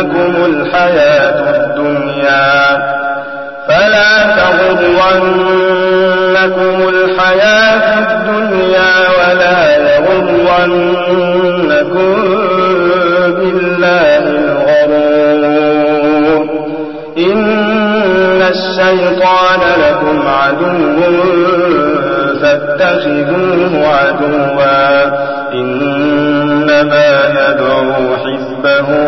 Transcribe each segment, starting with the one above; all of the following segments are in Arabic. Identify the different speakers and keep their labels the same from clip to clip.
Speaker 1: الحياة الدنيا. فلا تغرنكم الحياة الدنيا ولا يغرنكم بالله الغرور. إن الشيطان لكم عدو فاتخذوه عدوا. إنما يدعو حزبه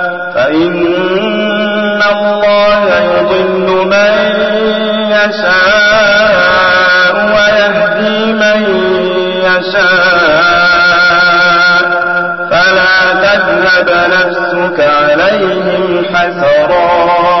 Speaker 1: فإن الله يضل من يشاء ويهدي من يشاء. فلا تذهب نفسك عليهم حسرات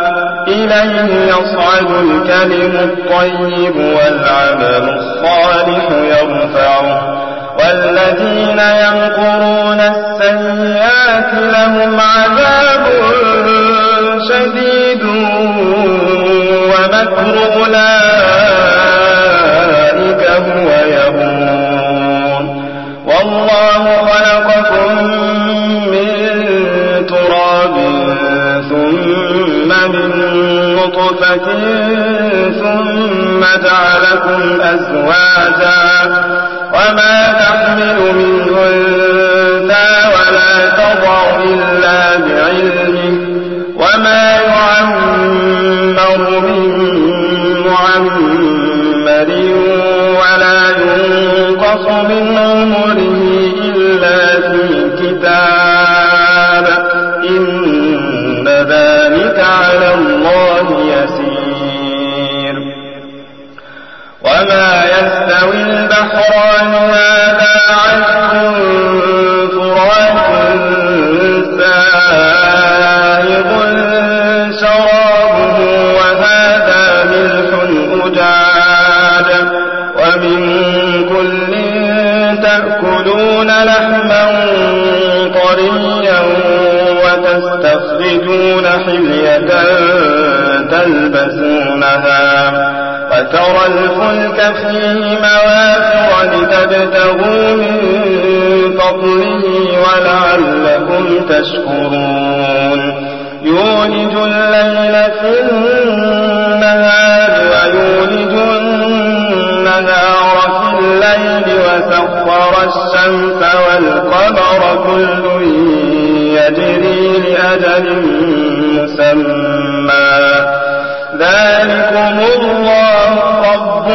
Speaker 1: إليه يصعد الكلم الطيب والعمل الصالح يرفعه. والذين ينقرون السيئات لهم عذاب شديد ومكر أولئك هو يبون والله خلقكم نطفة ثم جعلكم أزواجا وما تحمل من أنثى الفلك فيه مواخر لتبتغوا من فضله ولعلكم تشكرون يولج الليل في النهار ويولج النهار في الليل وسخر الشمس والقمر كل يجري لأجل مسمى ذلكم الله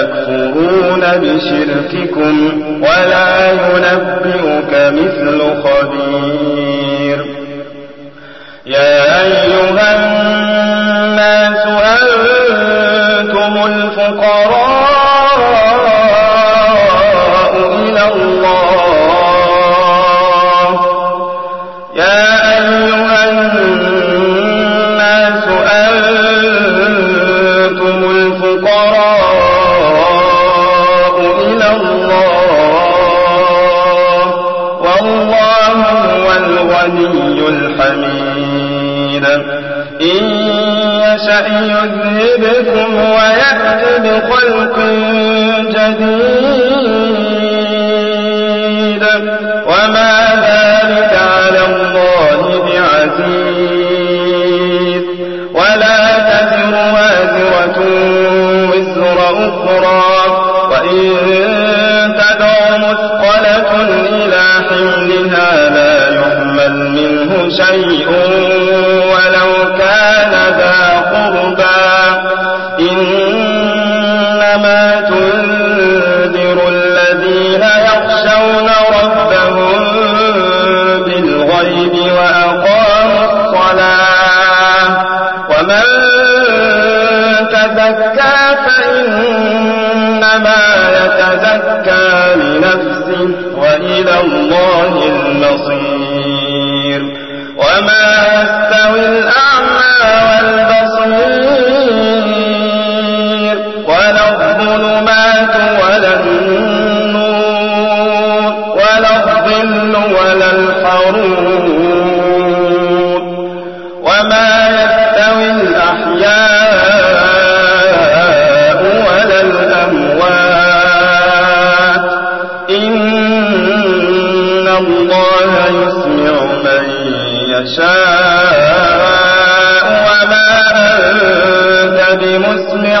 Speaker 1: يكفرون بشرككم ولا ينبئك مثل خبير. يا أيها الناس الحرور وما يستوي الأحياء ولا الأموات. إن الله يسمع من يشاء. وما أنت بمسمع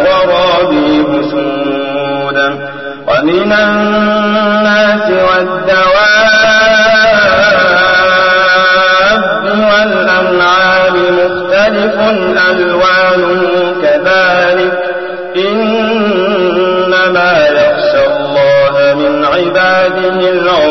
Speaker 1: ومن الناس والدواب والأنعام مختلف ألوانه كذلك إنما يخشى الله من عباده العلماء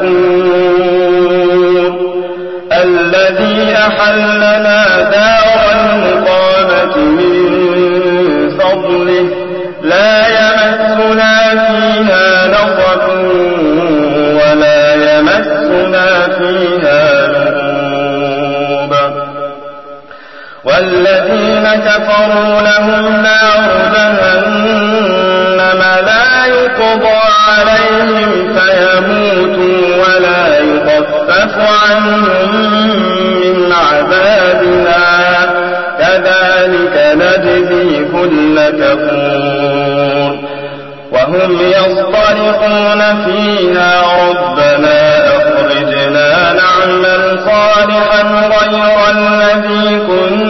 Speaker 1: شكور الذي أحلنا دار المقامة من فضله لا يمسنا فيها نصب ولا يمسنا فيها لغوب. والذين كفروا لهم نار جهنم لا يقضى عليهم عنهم من عذابنا كذلك نجزي كل كفور وهم يصطرخون فيها ربنا أخرجنا نعمل صالحا غير الذي كنا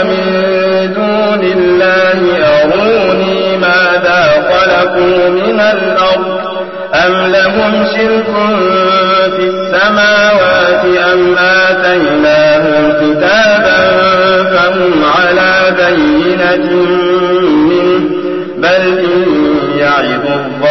Speaker 1: خلقوا من الأرض أم لهم شرك في السماوات أم آتيناهم كتابا فهم على بينة منه بل إن يعظ الظالمون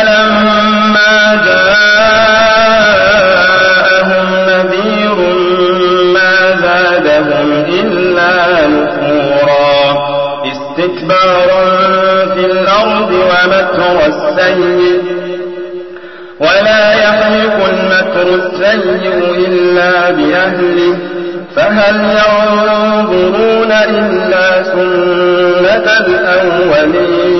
Speaker 1: فلما جاءهم نذير ما زادهم إلا نفورا. استكبارا في الأرض السيء ولا يحلق المكر السيء إلا بأهله. فهل ينظرون إلا سنة الأولين؟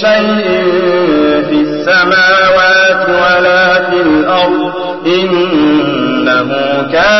Speaker 1: شيء في السماوات ولا في الأرض إنه كان